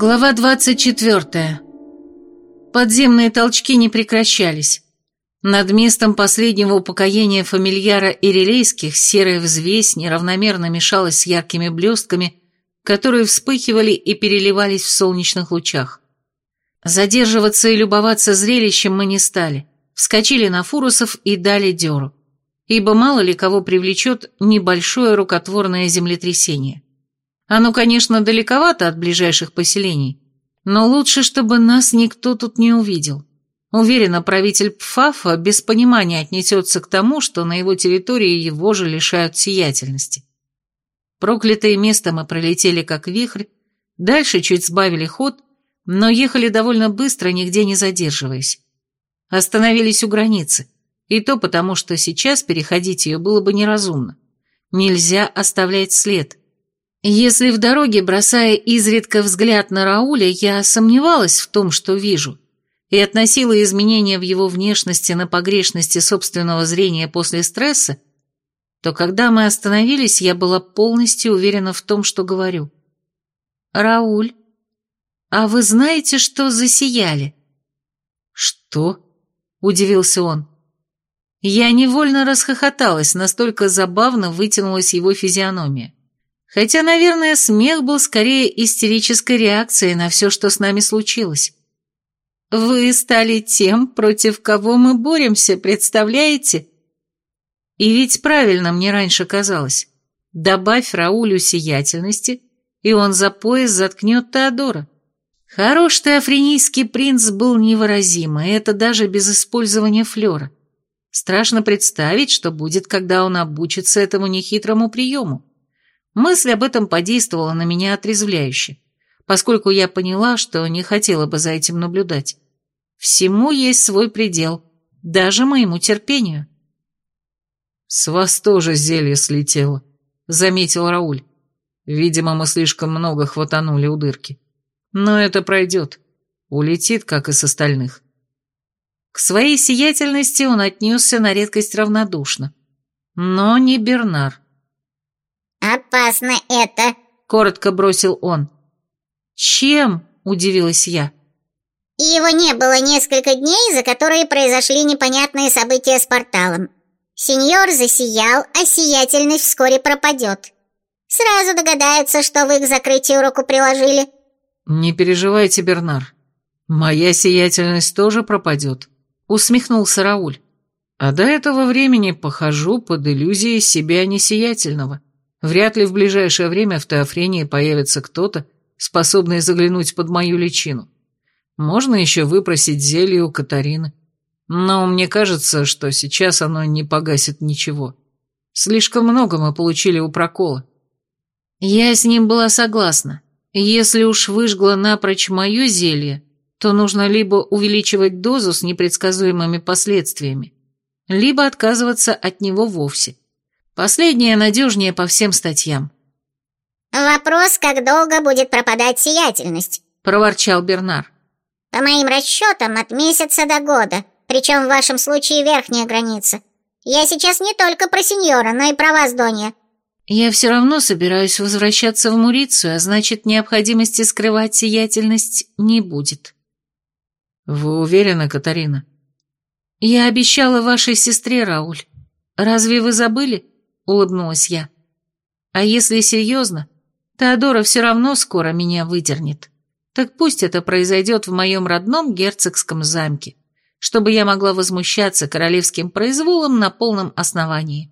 Глава 24. Подземные толчки не прекращались. Над местом последнего упокоения фамильяра Ирилейских серая взвесь неравномерно мешалась с яркими блестками, которые вспыхивали и переливались в солнечных лучах. Задерживаться и любоваться зрелищем мы не стали, вскочили на фурусов и дали дёру, ибо мало ли кого привлечет небольшое рукотворное землетрясение. Оно, конечно, далековато от ближайших поселений, но лучше, чтобы нас никто тут не увидел. Уверена, правитель Пфафа без понимания отнесется к тому, что на его территории его же лишают сиятельности. Проклятое место мы пролетели как вихрь, дальше чуть сбавили ход, но ехали довольно быстро, нигде не задерживаясь. Остановились у границы, и то потому, что сейчас переходить ее было бы неразумно. Нельзя оставлять след. Если в дороге, бросая изредка взгляд на Рауля, я сомневалась в том, что вижу, и относила изменения в его внешности на погрешности собственного зрения после стресса, то когда мы остановились, я была полностью уверена в том, что говорю. «Рауль, а вы знаете, что засияли?» «Что?» — удивился он. Я невольно расхохоталась, настолько забавно вытянулась его физиономия. Хотя, наверное, смех был скорее истерической реакцией на все, что с нами случилось. «Вы стали тем, против кого мы боремся, представляете?» И ведь правильно мне раньше казалось. Добавь Раулю сиятельности, и он за пояс заткнет Теодора. Хороший теофренийский принц был невыразим, и это даже без использования флера. Страшно представить, что будет, когда он обучится этому нехитрому приему. Мысль об этом подействовала на меня отрезвляюще, поскольку я поняла, что не хотела бы за этим наблюдать. Всему есть свой предел, даже моему терпению. «С вас тоже зелье слетело», — заметил Рауль. «Видимо, мы слишком много хватанули у дырки. Но это пройдет. Улетит, как и с остальных». К своей сиятельности он отнесся на редкость равнодушно. Но не Бернар. «Опасно это», — коротко бросил он. «Чем?» — удивилась я. «Его не было несколько дней, за которые произошли непонятные события с порталом. Сеньор засиял, а сиятельность вскоре пропадет. Сразу догадаются, что вы к закрытию руку приложили». «Не переживайте, Бернар. Моя сиятельность тоже пропадет», — усмехнулся Рауль. «А до этого времени похожу под иллюзией себя несиятельного». Вряд ли в ближайшее время в Теофрении появится кто-то, способный заглянуть под мою личину. Можно еще выпросить зелье у Катарины. Но мне кажется, что сейчас оно не погасит ничего. Слишком много мы получили у прокола. Я с ним была согласна. Если уж выжгла напрочь мое зелье, то нужно либо увеличивать дозу с непредсказуемыми последствиями, либо отказываться от него вовсе. Последнее надежнее по всем статьям. «Вопрос, как долго будет пропадать сиятельность?» – проворчал Бернар. «По моим расчетам, от месяца до года, причем в вашем случае верхняя граница. Я сейчас не только про сеньора, но и про вас, Донья». «Я все равно собираюсь возвращаться в Мурицию, а значит, необходимости скрывать сиятельность не будет». «Вы уверены, Катарина?» «Я обещала вашей сестре, Рауль. Разве вы забыли?» Улыбнулась я. А если серьезно, Теодора все равно скоро меня выдернет. Так пусть это произойдет в моем родном герцогском замке, чтобы я могла возмущаться королевским произволом на полном основании.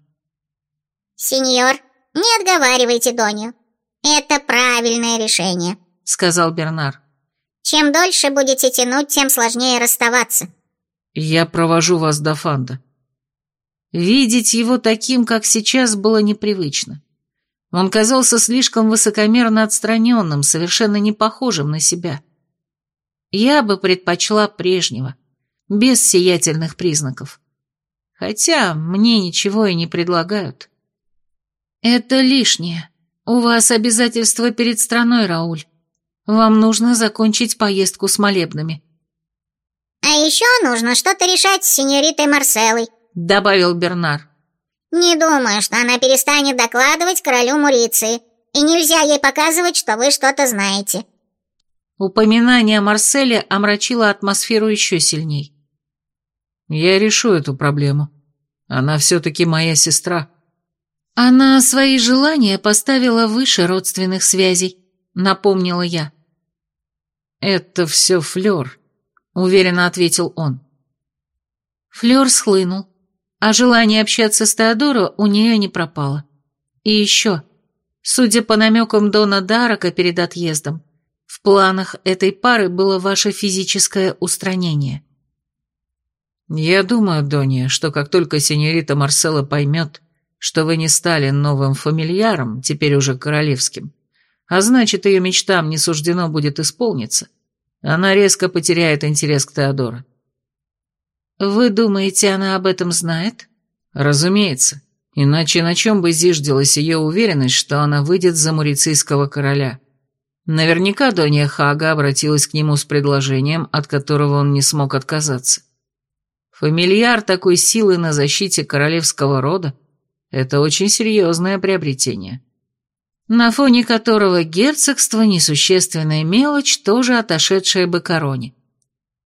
«Сеньор, не отговаривайте Доню. Это правильное решение», — сказал Бернар. «Чем дольше будете тянуть, тем сложнее расставаться». «Я провожу вас до Фанда», Видеть его таким, как сейчас, было непривычно. Он казался слишком высокомерно отстраненным, совершенно не похожим на себя. Я бы предпочла прежнего, без сиятельных признаков. Хотя мне ничего и не предлагают. Это лишнее. У вас обязательства перед страной, Рауль. Вам нужно закончить поездку с молебнами. А еще нужно что-то решать с сеньоритой Марселой добавил Бернар. «Не думаю, что она перестанет докладывать королю Муриции, и нельзя ей показывать, что вы что-то знаете». Упоминание о Марселе омрачило атмосферу еще сильней. «Я решу эту проблему. Она все-таки моя сестра». Она свои желания поставила выше родственных связей, напомнила я. «Это все флер», — уверенно ответил он. Флер схлынул, а желание общаться с Теодоро у нее не пропало. И еще, судя по намекам Дона Дарака перед отъездом, в планах этой пары было ваше физическое устранение. «Я думаю, Донья, что как только сеньорита Марсела поймет, что вы не стали новым фамильяром, теперь уже королевским, а значит, ее мечтам не суждено будет исполниться, она резко потеряет интерес к Теодору. «Вы думаете, она об этом знает?» «Разумеется. Иначе на чем бы зиждилась ее уверенность, что она выйдет за мурицийского короля?» Наверняка Донья Хага обратилась к нему с предложением, от которого он не смог отказаться. Фамильяр такой силы на защите королевского рода – это очень серьезное приобретение. На фоне которого герцогство – несущественная мелочь, тоже отошедшая бы короне.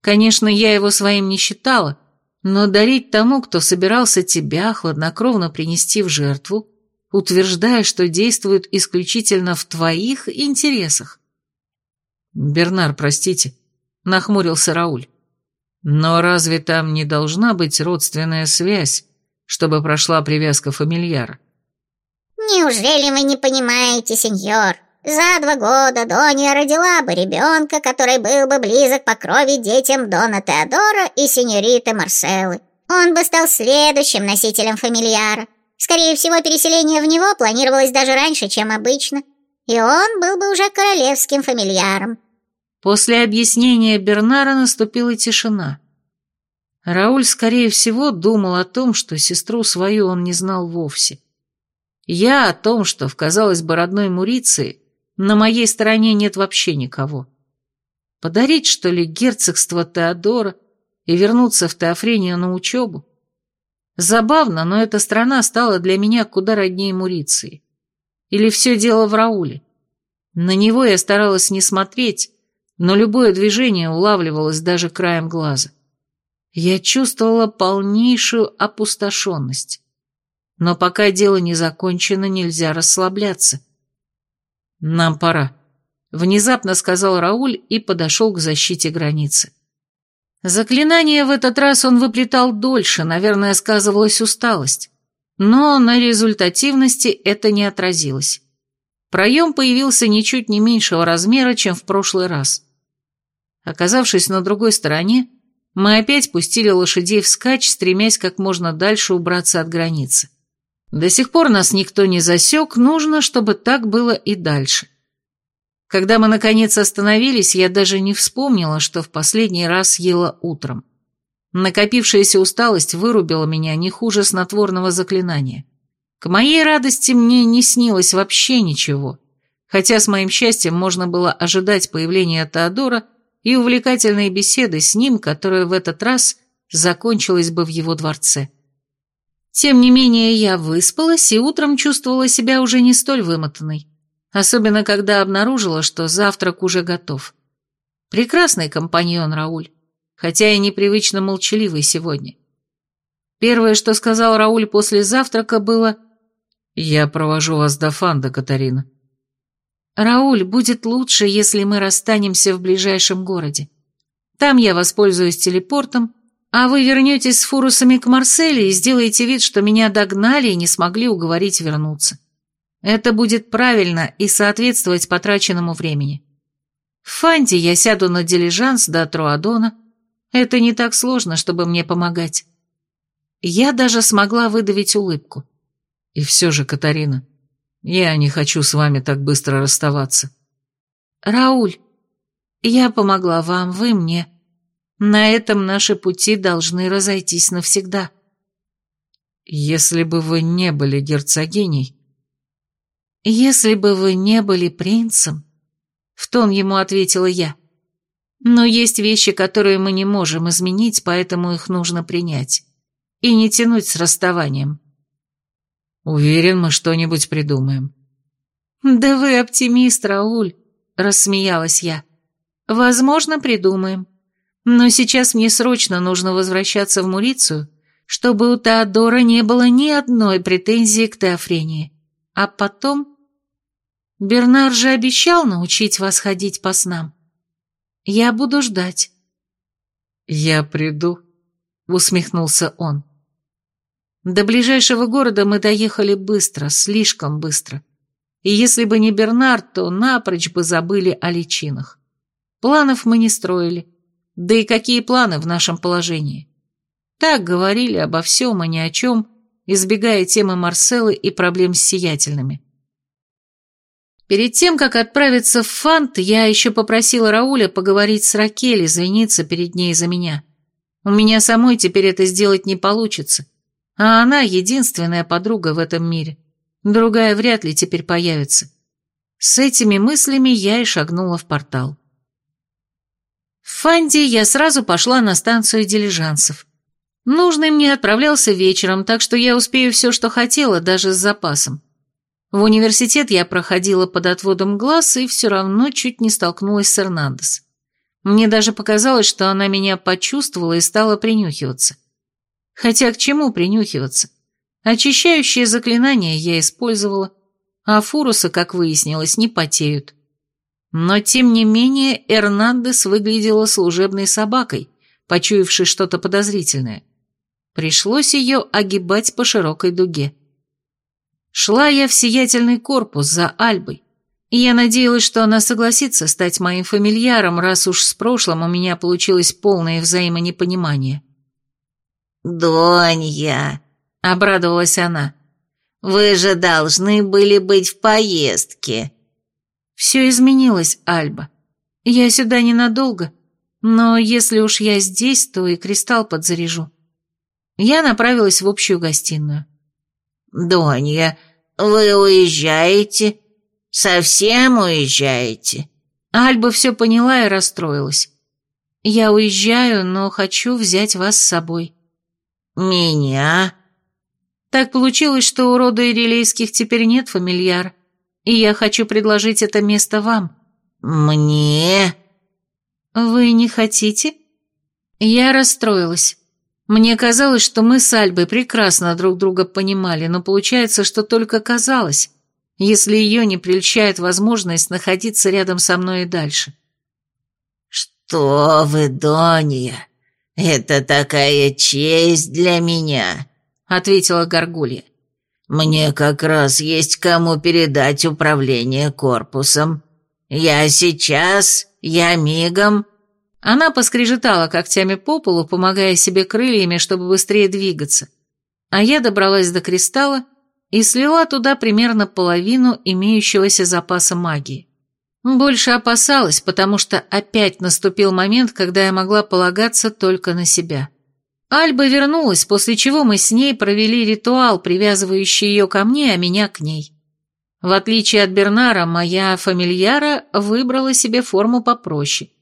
Конечно, я его своим не считала, но дарить тому, кто собирался тебя хладнокровно принести в жертву, утверждая, что действует исключительно в твоих интересах. «Бернар, простите», — нахмурился Рауль. «Но разве там не должна быть родственная связь, чтобы прошла привязка фамильяра?» «Неужели вы не понимаете, сеньор? За два года Донья родила бы ребенка, который был бы близок по крови детям Дона Теодора и сеньориты Марселы. Он бы стал следующим носителем фамильяра. Скорее всего, переселение в него планировалось даже раньше, чем обычно, и он был бы уже королевским фамильяром. После объяснения Бернара наступила тишина. Рауль, скорее всего, думал о том, что сестру свою он не знал вовсе. Я о том, что в, казалось бы, родной Муриции на моей стороне нет вообще никого. Подарить, что ли, герцогство Теодора и вернуться в Теофрению на учебу? Забавно, но эта страна стала для меня куда роднее Муриции. Или все дело в Рауле? На него я старалась не смотреть, но любое движение улавливалось даже краем глаза. Я чувствовала полнейшую опустошенность. Но пока дело не закончено, нельзя расслабляться. «Нам пора», — внезапно сказал Рауль и подошел к защите границы. Заклинание в этот раз он выплетал дольше, наверное, сказывалась усталость. Но на результативности это не отразилось. Проем появился ничуть не меньшего размера, чем в прошлый раз. Оказавшись на другой стороне, мы опять пустили лошадей вскачь, стремясь как можно дальше убраться от границы. До сих пор нас никто не засек, нужно, чтобы так было и дальше. Когда мы, наконец, остановились, я даже не вспомнила, что в последний раз ела утром. Накопившаяся усталость вырубила меня не хуже снотворного заклинания. К моей радости мне не снилось вообще ничего, хотя с моим счастьем можно было ожидать появления Теодора и увлекательной беседы с ним, которая в этот раз закончилась бы в его дворце. Тем не менее, я выспалась и утром чувствовала себя уже не столь вымотанной особенно когда обнаружила, что завтрак уже готов. Прекрасный компаньон Рауль, хотя и непривычно молчаливый сегодня. Первое, что сказал Рауль после завтрака, было «Я провожу вас до Фанда, Катарина». «Рауль, будет лучше, если мы расстанемся в ближайшем городе. Там я воспользуюсь телепортом, а вы вернетесь с фурусами к Марселе и сделаете вид, что меня догнали и не смогли уговорить вернуться. Это будет правильно и соответствовать потраченному времени. В Фанте я сяду на дилижанс до Труадона. Это не так сложно, чтобы мне помогать. Я даже смогла выдавить улыбку. И все же, Катарина, я не хочу с вами так быстро расставаться. Рауль, я помогла вам, вы мне. На этом наши пути должны разойтись навсегда. Если бы вы не были герцогиней, «Если бы вы не были принцем», — в тон ему ответила я. «Но есть вещи, которые мы не можем изменить, поэтому их нужно принять. И не тянуть с расставанием». «Уверен, мы что-нибудь придумаем». «Да вы оптимист, Рауль», — рассмеялась я. Возможно, придумаем. Но сейчас мне срочно нужно возвращаться в Мурицию, чтобы у Теодора не было ни одной претензии к Теофрении. А потом... Бернар же обещал научить вас ходить по снам. Я буду ждать. «Я приду», — усмехнулся он. До ближайшего города мы доехали быстро, слишком быстро. И если бы не Бернард, то напрочь бы забыли о личинах. Планов мы не строили. Да и какие планы в нашем положении? Так говорили обо всем и ни о чем, избегая темы Марселы и проблем с сиятельными. Перед тем, как отправиться в Фант, я еще попросила Рауля поговорить с Ракель, извиниться перед ней за меня. У меня самой теперь это сделать не получится, а она единственная подруга в этом мире. Другая вряд ли теперь появится. С этими мыслями я и шагнула в портал. В Фанде я сразу пошла на станцию дилижансов. Нужный мне отправлялся вечером, так что я успею все, что хотела, даже с запасом. В университет я проходила под отводом глаз и все равно чуть не столкнулась с Эрнандес. Мне даже показалось, что она меня почувствовала и стала принюхиваться. Хотя к чему принюхиваться? Очищающее заклинание я использовала, а фурусы, как выяснилось, не потеют. Но, тем не менее, Эрнандес выглядела служебной собакой, почуявшей что-то подозрительное. Пришлось ее огибать по широкой дуге. Шла я в сиятельный корпус за Альбой, и я надеялась, что она согласится стать моим фамильяром, раз уж с прошлым у меня получилось полное взаимонепонимание. «Донья!» — обрадовалась она. «Вы же должны были быть в поездке». «Все изменилось, Альба. Я сюда ненадолго, но если уж я здесь, то и кристалл подзаряжу». Я направилась в общую гостиную. «Донья, вы уезжаете? Совсем уезжаете?» Альба все поняла и расстроилась. «Я уезжаю, но хочу взять вас с собой». «Меня?» Так получилось, что у рода Ирилейских теперь нет фамильяр, и я хочу предложить это место вам». «Мне?» «Вы не хотите?» Я расстроилась. Мне казалось, что мы с Альбой прекрасно друг друга понимали, но получается, что только казалось, если ее не прельщает возможность находиться рядом со мной и дальше. «Что вы, Донья, это такая честь для меня», — ответила Горгулья. «Мне как раз есть кому передать управление корпусом. Я сейчас, я мигом...» Она поскрежетала когтями по полу, помогая себе крыльями, чтобы быстрее двигаться. А я добралась до кристалла и слила туда примерно половину имеющегося запаса магии. Больше опасалась, потому что опять наступил момент, когда я могла полагаться только на себя. Альба вернулась, после чего мы с ней провели ритуал, привязывающий ее ко мне, а меня к ней. В отличие от Бернара, моя фамильяра выбрала себе форму попроще –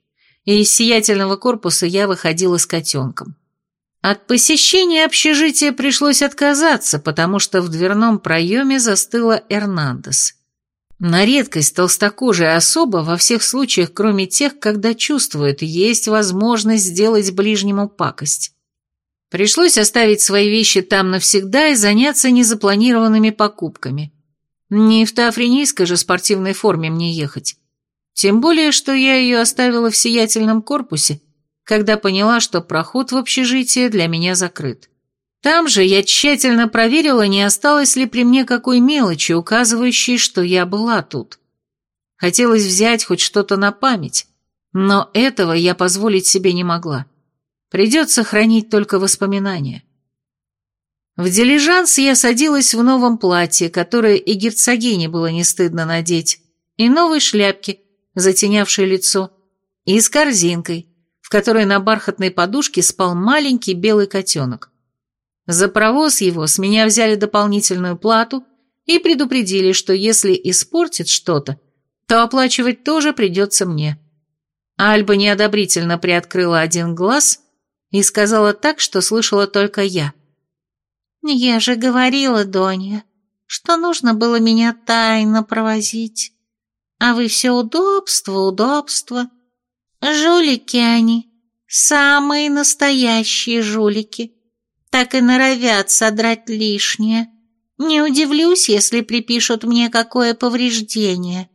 и из сиятельного корпуса я выходила с котенком. От посещения общежития пришлось отказаться, потому что в дверном проеме застыла Эрнандес. На редкость толстокожая особа во всех случаях, кроме тех, когда чувствует, есть возможность сделать ближнему пакость. Пришлось оставить свои вещи там навсегда и заняться незапланированными покупками. Не в тафренийской же спортивной форме мне ехать. Тем более, что я ее оставила в сиятельном корпусе, когда поняла, что проход в общежитие для меня закрыт. Там же я тщательно проверила, не осталось ли при мне какой мелочи, указывающей, что я была тут. Хотелось взять хоть что-то на память, но этого я позволить себе не могла. Придется хранить только воспоминания. В дилижанс я садилась в новом платье, которое и герцогине было не стыдно надеть, и новой шляпке, затенявшей лицо, и с корзинкой, в которой на бархатной подушке спал маленький белый котенок. За провоз его с меня взяли дополнительную плату и предупредили, что если испортит что-то, то оплачивать тоже придется мне. Альба неодобрительно приоткрыла один глаз и сказала так, что слышала только я. «Я же говорила, Донья, что нужно было меня тайно провозить». А вы все удобство, удобство. Жулики они, самые настоящие жулики. Так и норовят содрать лишнее. Не удивлюсь, если припишут мне какое повреждение.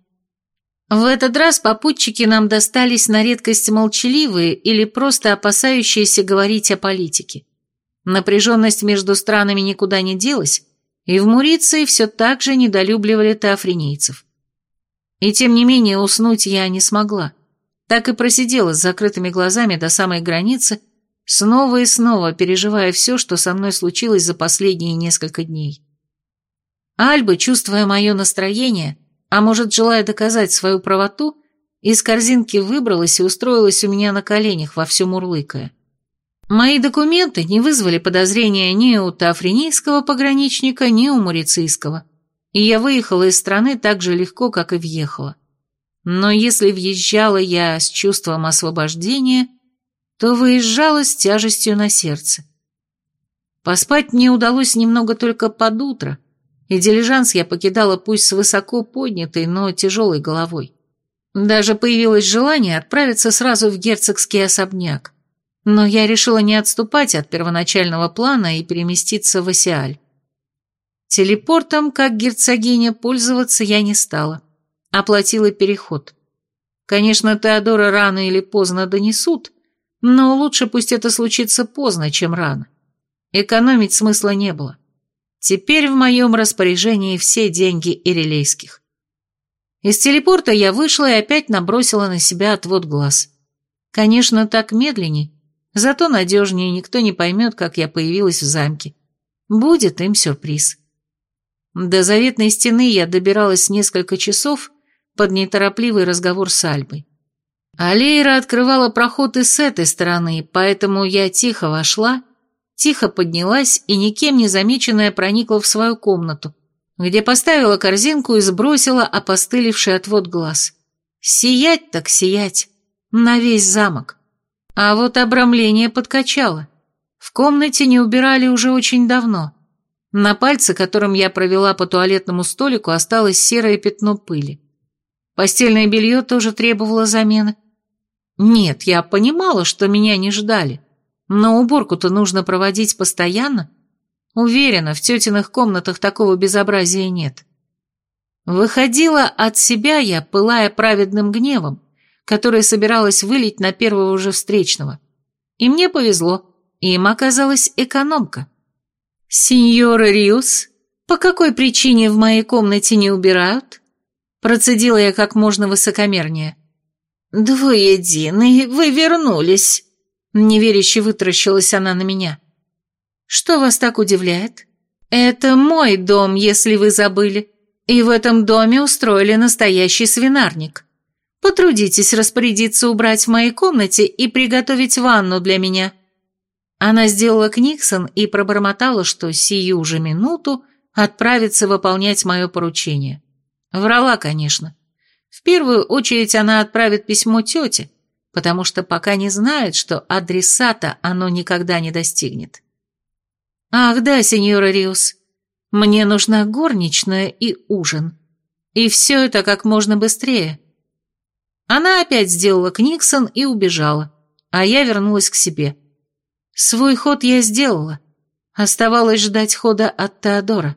В этот раз попутчики нам достались на редкость молчаливые или просто опасающиеся говорить о политике. Напряженность между странами никуда не делась, и в Муриции все так же недолюбливали теофренийцев. И тем не менее уснуть я не смогла. Так и просидела с закрытыми глазами до самой границы, снова и снова переживая все, что со мной случилось за последние несколько дней. Альба, чувствуя мое настроение, а может, желая доказать свою правоту, из корзинки выбралась и устроилась у меня на коленях, во всем урлыкая. Мои документы не вызвали подозрения ни у тафренийского пограничника, ни у мурицийского, и я выехала из страны так же легко, как и въехала. Но если въезжала я с чувством освобождения, то выезжала с тяжестью на сердце. Поспать мне удалось немного только под утро, и дилижанс я покидала пусть с высоко поднятой, но тяжелой головой. Даже появилось желание отправиться сразу в герцогский особняк, но я решила не отступать от первоначального плана и переместиться в Осиаль. Телепортом, как герцогиня, пользоваться я не стала. Оплатила переход. Конечно, Теодора рано или поздно донесут, но лучше пусть это случится поздно, чем рано. Экономить смысла не было. Теперь в моем распоряжении все деньги ирелейских. Из телепорта я вышла и опять набросила на себя отвод глаз. Конечно, так медленней, зато надежнее никто не поймет, как я появилась в замке. Будет им сюрприз. До заветной стены я добиралась несколько часов под неторопливый разговор с Альбой. Алейра открывала проход и с этой стороны, поэтому я тихо вошла тихо поднялась и никем не замеченная проникла в свою комнату, где поставила корзинку и сбросила опостылевший отвод глаз. Сиять так сиять, на весь замок. А вот обрамление подкачало. В комнате не убирали уже очень давно. На пальце, которым я провела по туалетному столику, осталось серое пятно пыли. Постельное белье тоже требовало замены. Нет, я понимала, что меня не ждали. Но уборку-то нужно проводить постоянно. Уверена, в тетиных комнатах такого безобразия нет. Выходила от себя я, пылая праведным гневом, который собиралась вылить на первого же встречного. И мне повезло, им оказалась экономка. «Сеньора Риус, по какой причине в моей комнате не убирают?» Процедила я как можно высокомернее. «Двуединый, вы вернулись», Неверяще вытаращилась она на меня. «Что вас так удивляет? Это мой дом, если вы забыли, и в этом доме устроили настоящий свинарник. Потрудитесь распорядиться убрать в моей комнате и приготовить ванну для меня». Она сделала книксон и пробормотала, что сию же минуту отправится выполнять мое поручение. Врала, конечно. В первую очередь она отправит письмо тете, потому что пока не знает, что адресата оно никогда не достигнет. «Ах да, сеньора Риус, мне нужна горничная и ужин. И все это как можно быстрее». Она опять сделала Книксон и убежала, а я вернулась к себе. Свой ход я сделала. Оставалось ждать хода от Теодора.